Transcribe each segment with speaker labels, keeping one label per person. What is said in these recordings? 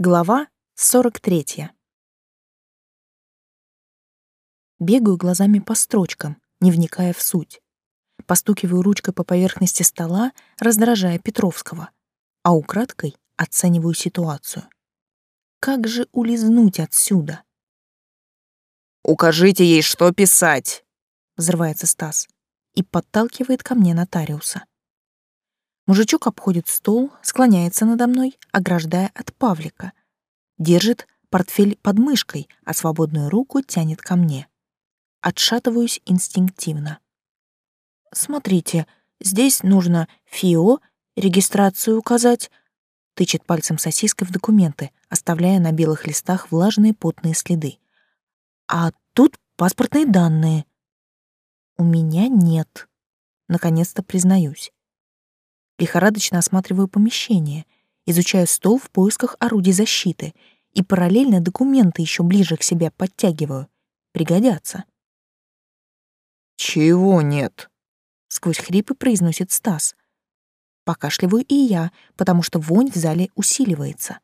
Speaker 1: Глава 43. Бегаю глазами по строчкам, не вникая в суть. Постукиваю ручкой по поверхности стола, раздражая Петровского, а украдкой оцениваю ситуацию. Как же улизнуть отсюда?
Speaker 2: «Укажите ей, что писать!»
Speaker 1: — взрывается Стас и подталкивает ко мне нотариуса. Мужичок обходит стол, склоняется надо мной, ограждая от Павлика. Держит портфель под мышкой, а свободную руку тянет ко мне. Отшатываюсь инстинктивно. «Смотрите, здесь нужно ФИО, регистрацию указать», тычет пальцем сосиской в документы, оставляя на белых листах влажные потные следы. «А тут паспортные данные». «У меня нет», наконец-то признаюсь. Лихорадочно осматриваю помещение, изучаю стол в поисках орудий защиты и параллельно документы еще ближе к себе подтягиваю. Пригодятся.
Speaker 2: «Чего нет?»
Speaker 1: — сквозь хрипы произносит Стас. Покашливаю и я, потому что вонь в зале усиливается.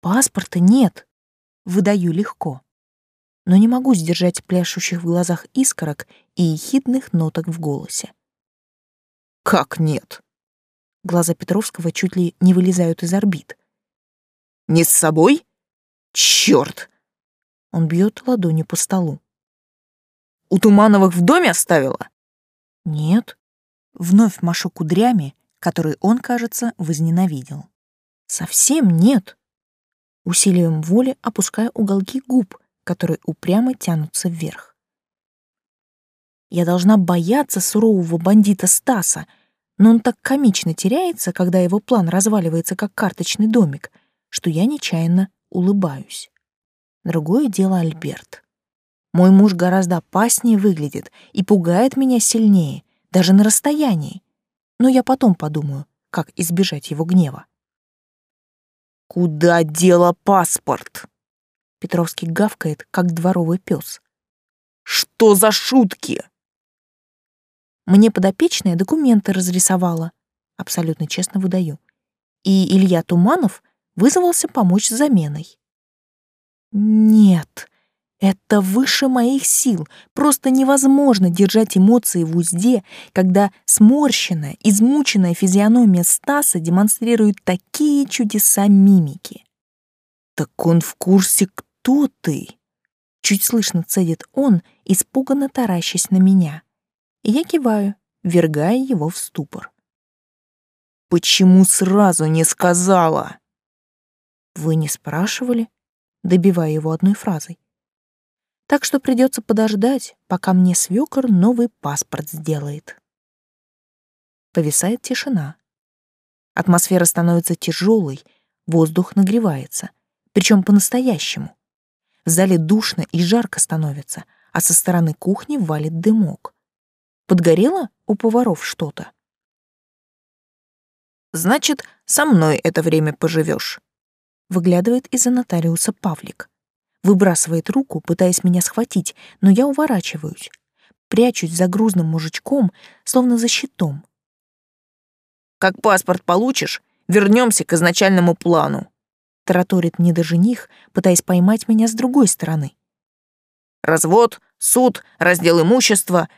Speaker 1: «Паспорта нет!» — выдаю легко. Но не могу сдержать пляшущих в глазах искорок и ехидных ноток в голосе.
Speaker 2: «Как нет?»
Speaker 1: Глаза Петровского чуть ли не вылезают из орбит.
Speaker 2: «Не с собой? Чёрт!»
Speaker 1: Он бьет ладонью по столу.
Speaker 2: «У Тумановых в доме оставила?»
Speaker 1: «Нет». Вновь машу кудрями, которые он, кажется, возненавидел. «Совсем нет». Усилием воли опуская уголки губ, которые упрямо тянутся вверх. Я должна бояться сурового бандита Стаса, но он так комично теряется, когда его план разваливается как карточный домик, что я нечаянно улыбаюсь. Другое дело Альберт. Мой муж гораздо опаснее выглядит и пугает меня сильнее, даже на расстоянии. Но я потом подумаю, как избежать его гнева.
Speaker 2: «Куда дело паспорт?»
Speaker 1: Петровский гавкает, как дворовый пес.
Speaker 2: «Что за шутки?»
Speaker 1: Мне подопечная документы разрисовала. Абсолютно честно выдаю. И Илья Туманов вызвался помочь с заменой. Нет, это выше моих сил. Просто невозможно держать эмоции в узде, когда сморщенная, измученная физиономия Стаса демонстрирует такие чудеса мимики. «Так он в курсе, кто ты?» Чуть слышно цедит он, испуганно таращась на меня я киваю, вергая его в ступор.
Speaker 2: «Почему сразу не сказала?»
Speaker 1: «Вы не спрашивали?» добивая его одной фразой. «Так что придется подождать, пока мне свёкор новый паспорт сделает». Повисает тишина. Атмосфера становится тяжелой, воздух нагревается, причем по-настоящему. В зале душно и жарко становится, а со стороны кухни валит дымок. Подгорело у поваров что-то?
Speaker 2: Значит, со мной это время поживешь.
Speaker 1: Выглядывает из-за нотариуса Павлик. Выбрасывает руку, пытаясь меня схватить, но я уворачиваюсь. Прячусь за грузным мужичком, словно за щитом.
Speaker 2: Как паспорт получишь, вернемся к изначальному плану.
Speaker 1: Тараторит недожених, пытаясь поймать меня с другой стороны.
Speaker 2: Развод, суд, раздел имущества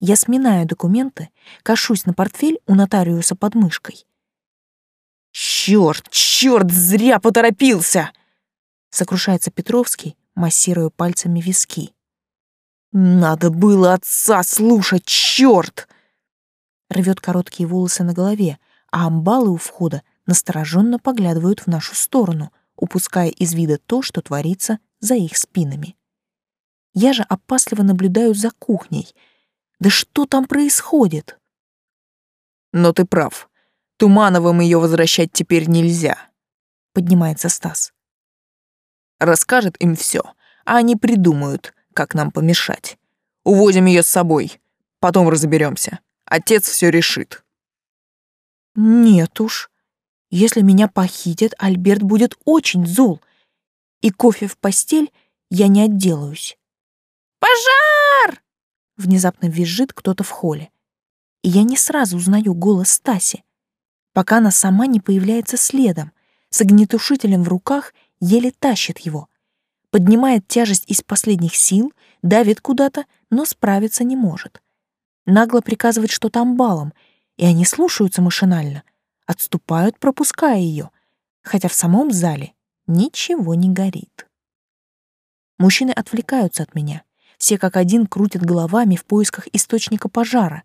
Speaker 1: я сминаю документы, кашусь на портфель у нотариуса под мышкой.
Speaker 2: «Чёрт, чёрт, зря поторопился!»
Speaker 1: Сокрушается Петровский, массируя пальцами виски.
Speaker 2: «Надо было отца слушать, чёрт!»
Speaker 1: Рвет короткие волосы на голове, а амбалы у входа настороженно поглядывают в нашу сторону, упуская из вида то, что творится за их спинами. Я же опасливо наблюдаю за кухней — да что там происходит?
Speaker 2: Но ты прав. Тумановым ее возвращать теперь нельзя.
Speaker 1: Поднимается Стас.
Speaker 2: Расскажет им все, а они придумают, как нам помешать. Увозим ее с собой. Потом разберемся. Отец все решит.
Speaker 1: Нет уж. Если меня похитят, Альберт будет очень зол. И кофе в постель я не отделаюсь.
Speaker 2: «Пожар!»
Speaker 1: Внезапно визжит кто-то в холле. И я не сразу узнаю голос Стаси, пока она сама не появляется следом, с огнетушителем в руках, еле тащит его. Поднимает тяжесть из последних сил, давит куда-то, но справиться не может. Нагло приказывает что-то амбалам, и они слушаются машинально, отступают, пропуская ее, хотя в самом зале ничего не горит. Мужчины отвлекаются от меня. Все как один крутят головами в поисках источника пожара.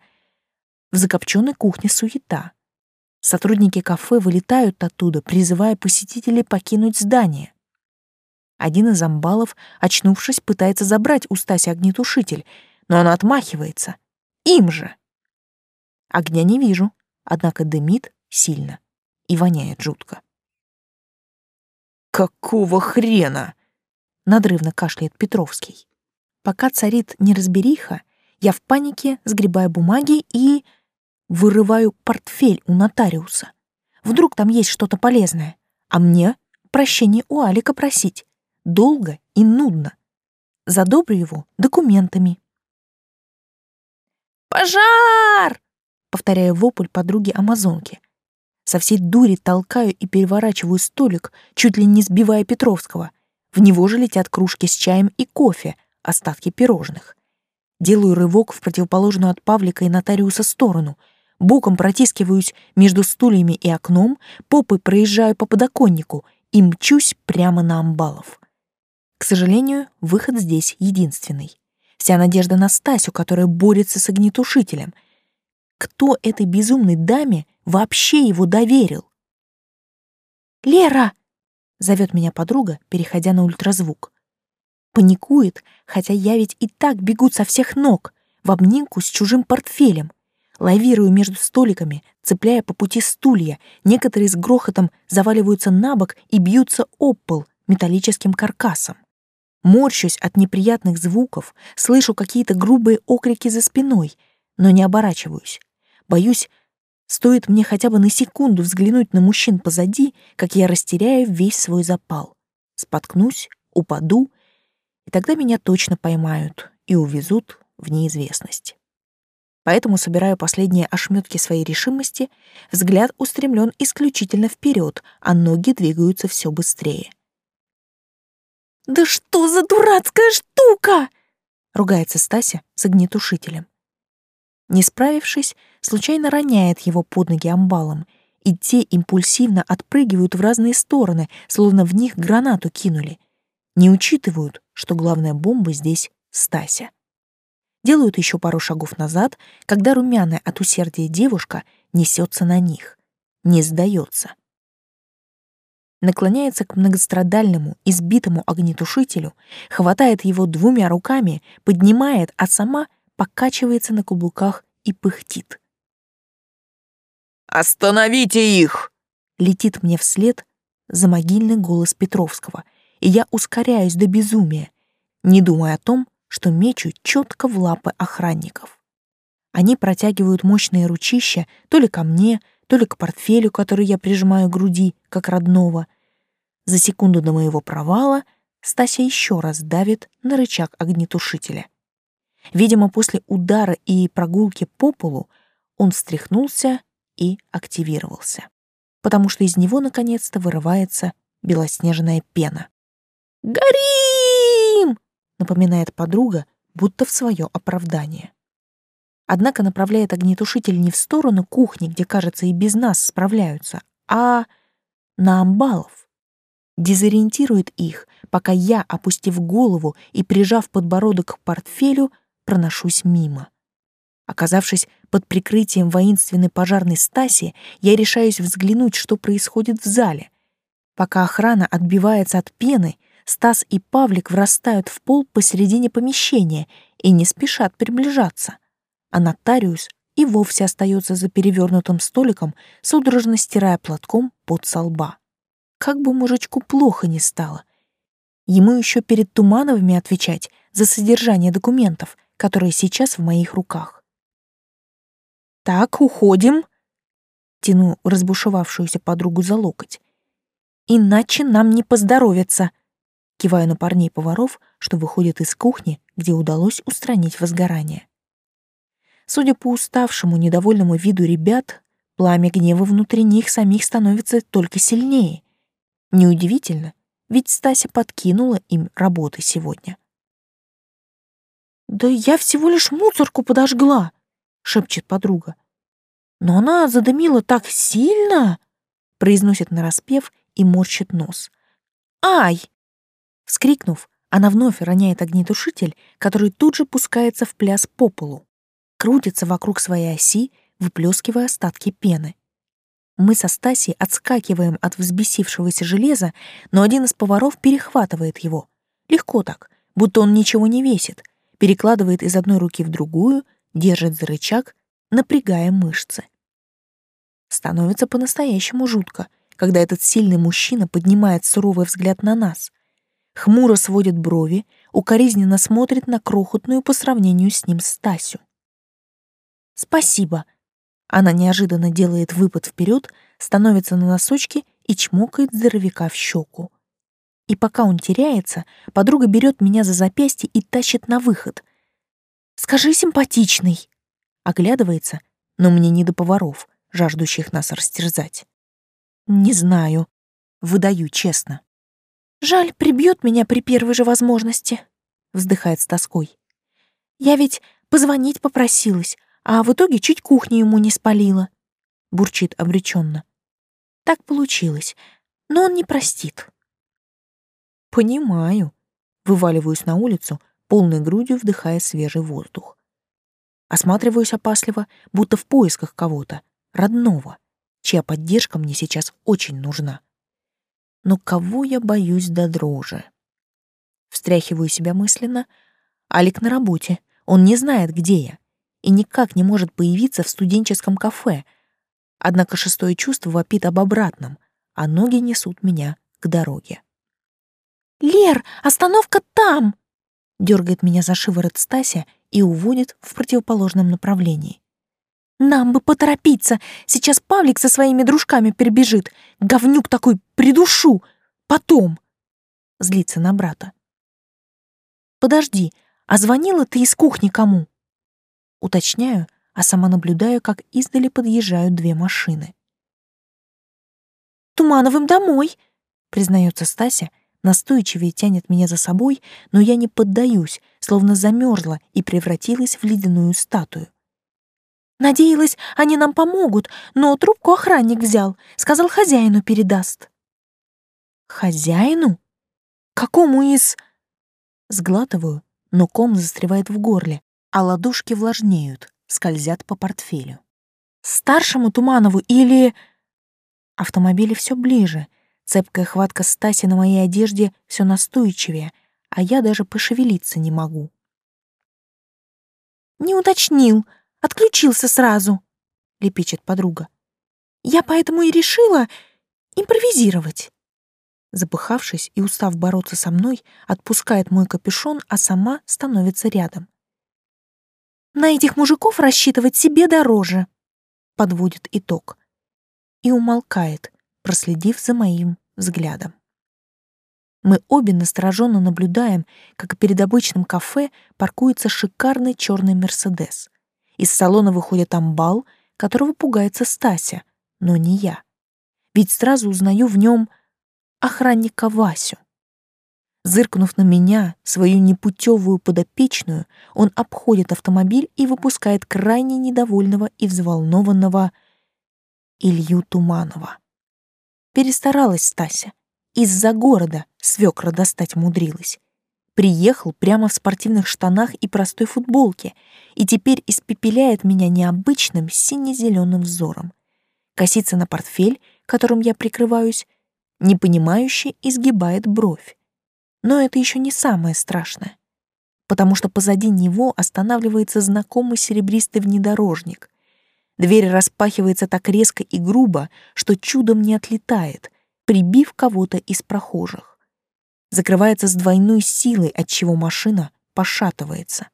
Speaker 1: В закопченной кухне суета. Сотрудники кафе вылетают оттуда, призывая посетителей покинуть здание. Один из амбалов, очнувшись, пытается забрать у Стаси огнетушитель, но она отмахивается. Им же! Огня не вижу, однако дымит сильно и воняет жутко.
Speaker 2: «Какого хрена?»
Speaker 1: — надрывно кашляет Петровский. Пока царит неразбериха, я в панике сгребаю бумаги и вырываю портфель у нотариуса. Вдруг там есть что-то полезное, а мне прощение у Алика просить. Долго и нудно. Задобрю его документами. «Пожар!» — повторяю вопль подруги-амазонки. Со всей дури толкаю и переворачиваю столик, чуть ли не сбивая Петровского. В него же летят кружки с чаем и кофе, остатки пирожных. Делаю рывок в противоположную от Павлика и нотариуса сторону. Боком протискиваюсь между стульями и окном, попой проезжаю по подоконнику и мчусь прямо на амбалов. К сожалению, выход здесь единственный. Вся надежда на Стасю, которая борется с огнетушителем. Кто этой безумной даме вообще его доверил? «Лера!» — зовет меня подруга, переходя на ультразвук. Паникует, хотя я ведь и так бегу со всех ног, в обнимку с чужим портфелем. Лавирую между столиками, цепляя по пути стулья. Некоторые с грохотом заваливаются на бок и бьются об пол металлическим каркасом. Морщусь от неприятных звуков, слышу какие-то грубые окрики за спиной, но не оборачиваюсь. Боюсь, стоит мне хотя бы на секунду взглянуть на мужчин позади, как я растеряю весь свой запал. Споткнусь, упаду, и тогда меня точно поймают и увезут в неизвестность. Поэтому собираю последние ошметки своей решимости, взгляд устремлен исключительно вперед, а ноги двигаются все быстрее. «Да что за дурацкая штука!» — ругается Стася с огнетушителем. Не справившись, случайно роняет его под ноги амбалом, и те импульсивно отпрыгивают в разные стороны, словно в них гранату кинули. Не учитывают, что главная бомба здесь — Стася. Делают еще пару шагов назад, когда румяная от усердия девушка несется на них. Не сдается наклоняется к многострадальному, избитому огнетушителю, хватает его двумя руками, поднимает, а сама покачивается на каблуках и пыхтит.
Speaker 2: «Остановите их!»
Speaker 1: Летит мне вслед за могильный голос Петровского, и я ускоряюсь до безумия, не думая о том, что мечу четко в лапы охранников. Они протягивают мощные ручища то ли ко мне, то ли к портфелю, который я прижимаю к груди, как родного, за секунду до моего провала Стася еще раз давит на рычаг огнетушителя. Видимо, после удара и прогулки по полу он встряхнулся и активировался, потому что из него наконец-то вырывается белоснежная пена. «Горим!» — напоминает подруга, будто в свое оправдание. Однако направляет огнетушитель не в сторону кухни, где, кажется, и без нас справляются, а на амбалов дезориентирует их, пока я, опустив голову и прижав подбородок к портфелю, проношусь мимо. Оказавшись под прикрытием воинственной пожарной Стаси, я решаюсь взглянуть, что происходит в зале. Пока охрана отбивается от пены, Стас и Павлик врастают в пол посередине помещения и не спешат приближаться. А нотариус и вовсе остается за перевернутым столиком, судорожно стирая платком под со лба. Как бы мужичку плохо не стало. Ему еще перед Тумановыми отвечать за содержание документов, которые сейчас в моих руках. «Так, уходим», — тяну разбушевавшуюся подругу за локоть. «Иначе нам не поздоровится», — киваю на парней-поваров, что выходят из кухни, где удалось устранить возгорание. Судя по уставшему, недовольному виду ребят, пламя гнева внутри них самих становится только сильнее. Неудивительно, ведь Стася подкинула им работы сегодня. «Да я всего лишь мусорку подожгла», — шепчет подруга. «Но она задымила так сильно», — произносит нараспев и морщит нос. «Ай!» Вскрикнув, она вновь роняет огнетушитель, который тут же пускается в пляс по полу, крутится вокруг своей оси, выплескивая остатки пены. Мы со Стасией отскакиваем от взбесившегося железа, но один из поваров перехватывает его. Легко так, будто он ничего не весит, перекладывает из одной руки в другую, держит за рычаг, напрягая мышцы. Становится по-настоящему жутко, когда этот сильный мужчина поднимает суровый взгляд на нас. Хмуро сводит брови, укоризненно смотрит на крохотную по сравнению с ним Стасю. «Спасибо», она неожиданно делает выпад вперед, становится на носочки и чмокает здоровяка в щеку. И пока он теряется, подруга берет меня за запястье и тащит на выход. «Скажи, симпатичный!» Оглядывается, но мне не до поваров, жаждущих нас растерзать. «Не знаю», — выдаю честно. «Жаль, прибьет меня при первой же возможности», — вздыхает с тоской. «Я ведь позвонить попросилась, а в итоге чуть кухню ему не спалила. Бурчит обреченно. Так получилось, но он не простит. Понимаю. Вываливаюсь на улицу, полной грудью вдыхая свежий воздух. Осматриваюсь опасливо, будто в поисках кого-то, родного, чья поддержка мне сейчас очень нужна. Но кого я боюсь до дрожи? Встряхиваю себя мысленно. Алик на работе, он не знает, где я и никак не может появиться в студенческом кафе. Однако шестое чувство вопит об обратном, а ноги несут меня к дороге. «Лер, остановка там!» дергает меня за шиворот Стася и уводит в противоположном направлении. «Нам бы поторопиться! Сейчас Павлик со своими дружками перебежит! Говнюк такой, придушу! Потом!» Злится на брата. «Подожди, а звонила ты из кухни кому?» Уточняю, а сама наблюдаю, как издали подъезжают две машины. «Тумановым домой!» — признается Стася, настойчивее тянет меня за собой, но я не поддаюсь, словно замерзла и превратилась в ледяную статую. Надеялась, они нам помогут, но трубку охранник взял, сказал, хозяину передаст. Хозяину? Какому из... Сглатываю, но ком застревает в горле, а ладошки влажнеют, скользят по портфелю. Старшему Туманову или... Автомобили все ближе. Цепкая хватка Стаси на моей одежде все настойчивее, а я даже пошевелиться не могу. «Не уточнил, отключился сразу», — лепечет подруга. «Я поэтому и решила импровизировать». Запыхавшись и устав бороться со мной, отпускает мой капюшон, а сама становится рядом. На этих мужиков рассчитывать себе дороже, подводит итог. И умолкает, проследив за моим взглядом. Мы обе настороженно наблюдаем, как перед обычным кафе паркуется шикарный черный Мерседес. Из салона выходит амбал, которого пугается Стася, но не я. Ведь сразу узнаю в нем охранника Васю. Зыркнув на меня, свою непутевую подопечную, он обходит автомобиль и выпускает крайне недовольного и взволнованного Илью Туманова. Перестаралась Стася. Из-за города свекра достать мудрилась. Приехал прямо в спортивных штанах и простой футболке и теперь испепеляет меня необычным сине-зеленым взором. Косится на портфель, которым я прикрываюсь, непонимающе изгибает бровь. Но это еще не самое страшное, потому что позади него останавливается знакомый серебристый внедорожник. Дверь распахивается так резко и грубо, что чудом не отлетает, прибив кого-то из прохожих. Закрывается с двойной силой, отчего машина пошатывается.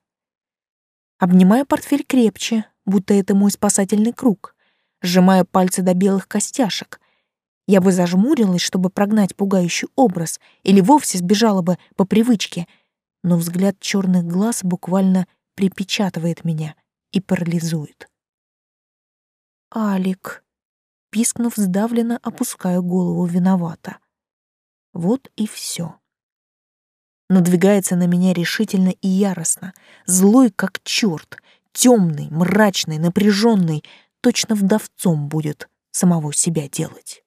Speaker 1: Обнимаю портфель крепче, будто это мой спасательный круг, сжимаю пальцы до белых костяшек, я бы зажмурилась, чтобы прогнать пугающий образ, или вовсе сбежала бы по привычке, но взгляд черных глаз буквально припечатывает меня и парализует. «Алик», пискнув, сдавленно опускаю голову виновата. Вот и все. Надвигается на меня решительно и яростно, злой как черт, темный, мрачный, напряженный, точно вдовцом будет самого себя делать.